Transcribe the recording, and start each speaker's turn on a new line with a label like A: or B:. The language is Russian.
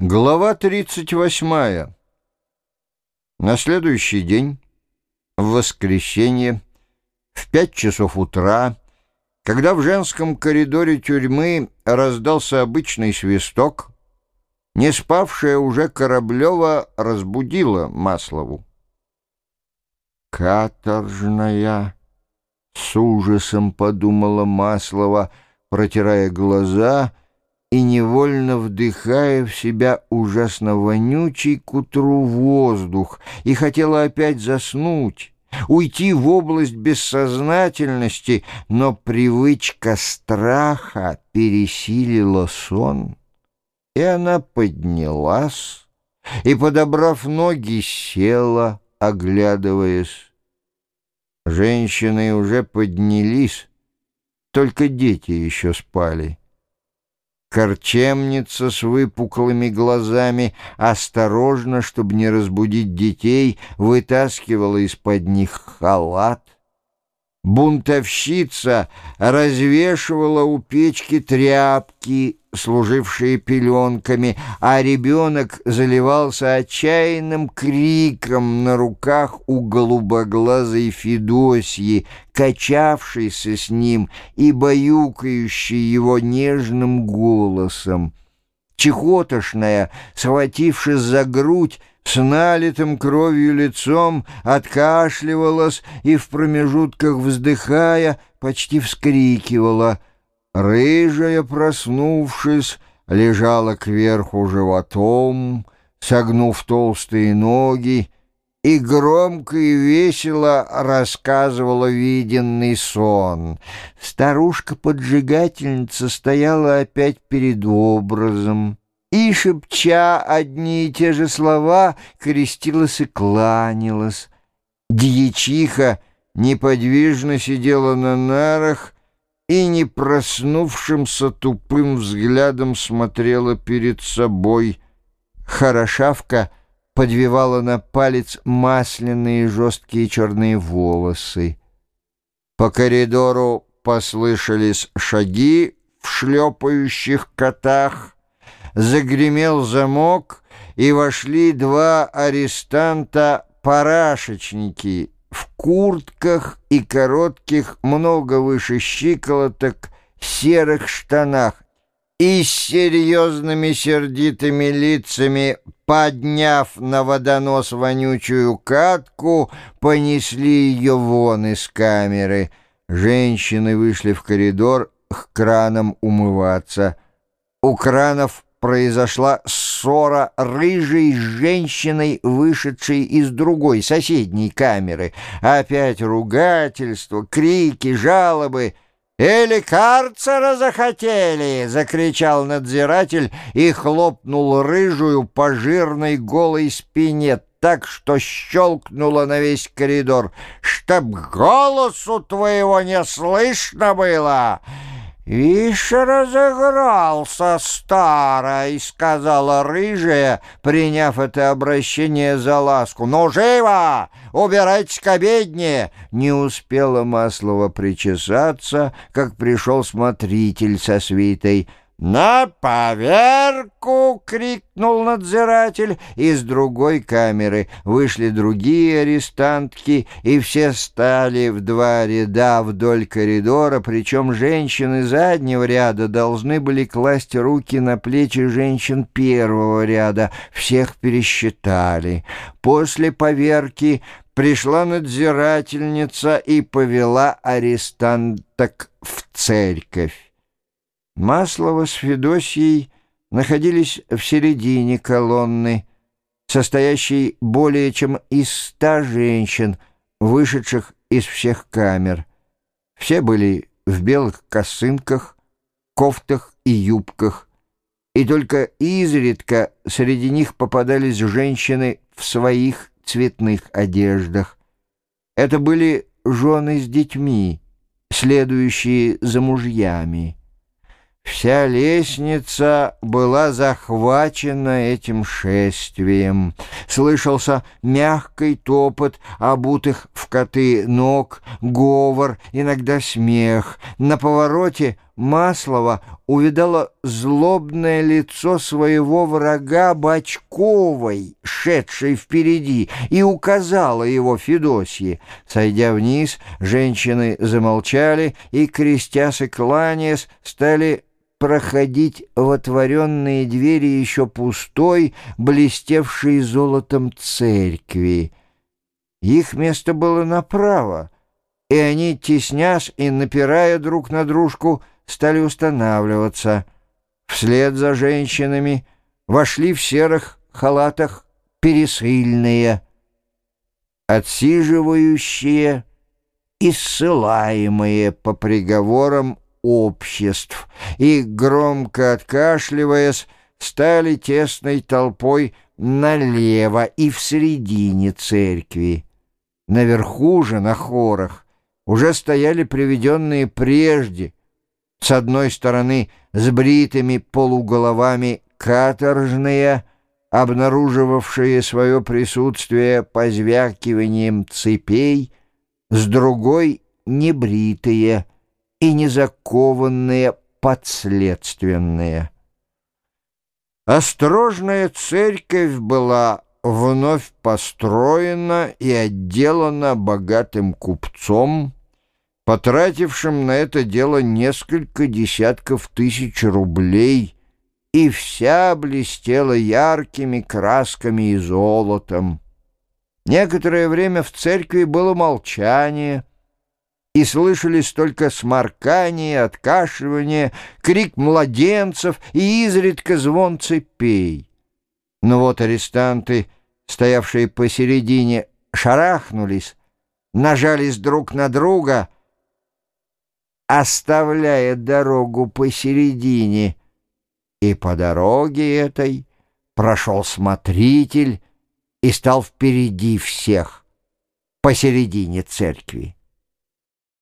A: Глава 38. На следующий день, в воскресенье, в пять часов утра, когда в женском коридоре тюрьмы раздался обычный свисток, не спавшая уже Кораблева разбудила Маслову. «Каторжная!» — с ужасом подумала Маслова, протирая глаза — и невольно вдыхая в себя ужасно вонючий к утру воздух, и хотела опять заснуть, уйти в область бессознательности, но привычка страха пересилила сон, и она поднялась и, подобрав ноги, села, оглядываясь. Женщины уже поднялись, только дети еще спали. Корчемница с выпуклыми глазами, осторожно, чтобы не разбудить детей, вытаскивала из-под них халат. Бунтовщица развешивала у печки тряпки, служившие пеленками, а ребенок заливался отчаянным криком на руках у голубоглазой Федосьи, качавшейся с ним и баюкающей его нежным голосом. Чехотошная, схватившись за грудь, с налитым кровью лицом откашливалась и в промежутках вздыхая почти вскрикивала — Рыжая, проснувшись, лежала кверху животом, согнув толстые ноги, и громко и весело рассказывала виденный сон. Старушка-поджигательница стояла опять перед образом и, шепча одни и те же слова, крестилась и кланялась. Дьячиха неподвижно сидела на нарах, и, не проснувшимся тупым взглядом, смотрела перед собой. Хорошавка подвивала на палец масляные жесткие черные волосы. По коридору послышались шаги в шлепающих котах, загремел замок, и вошли два арестанта-парашечники — в куртках и коротких, много выше щиколоток, серых штанах и с серьезными сердитыми лицами, подняв на водонос вонючую катку, понесли ее вон из камеры. Женщины вышли в коридор к кранам умываться. У кранов произошла ссора рыжей с женщиной, вышедшей из другой, соседней камеры. Опять ругательство, крики, жалобы. «Или карцера захотели!» — закричал надзиратель и хлопнул рыжую по жирной голой спине так, что щелкнуло на весь коридор. «Чтоб голосу твоего не слышно было!» «Ишь, разыгрался старой», — сказала рыжая, приняв это обращение за ласку. «Ну, живо! Убирайтесь к обедне!» Не успела Маслова причесаться, как пришел смотритель со свитой — «На поверку!» — крикнул надзиратель. Из другой камеры вышли другие арестантки, и все стали в два ряда вдоль коридора, причем женщины заднего ряда должны были класть руки на плечи женщин первого ряда. Всех пересчитали. После поверки пришла надзирательница и повела арестанток в церковь. Маслова с Федосьей находились в середине колонны, состоящей более чем из ста женщин, вышедших из всех камер. Все были в белых косынках, кофтах и юбках, и только изредка среди них попадались женщины в своих цветных одеждах. Это были жены с детьми, следующие за мужьями. Вся лестница была захвачена этим шествием. Слышался мягкий топот обутых в коты ног, говор, иногда смех. На повороте Маслова увидала злобное лицо своего врага Бочковой, шедшей впереди, и указала его Федосье. Сойдя вниз, женщины замолчали и, крестясь и кланяясь, стали проходить в отворенные двери еще пустой, блестевшей золотом церкви. Их место было направо, и они, теснясь и напирая друг на дружку, стали устанавливаться. Вслед за женщинами вошли в серых халатах пересыльные, отсиживающие и ссылаемые по приговорам обществ, и, громко откашливаясь, стали тесной толпой налево и в середине церкви. Наверху же, на хорах, уже стояли приведенные прежде, с одной стороны с бритыми полуголовами каторжные, обнаруживавшие свое присутствие позвякиванием цепей, с другой — небритые и незакованные подследственные. Острожная церковь была вновь построена и отделана богатым купцом, потратившим на это дело несколько десятков тысяч рублей, и вся блестела яркими красками и золотом. Некоторое время в церкви было молчание, и слышались только сморкание, откашливание, крик младенцев и изредка звон цепей. Но вот арестанты, стоявшие посередине, шарахнулись, нажались друг на друга, оставляя дорогу посередине, и по дороге этой прошел смотритель и стал впереди всех посередине церкви.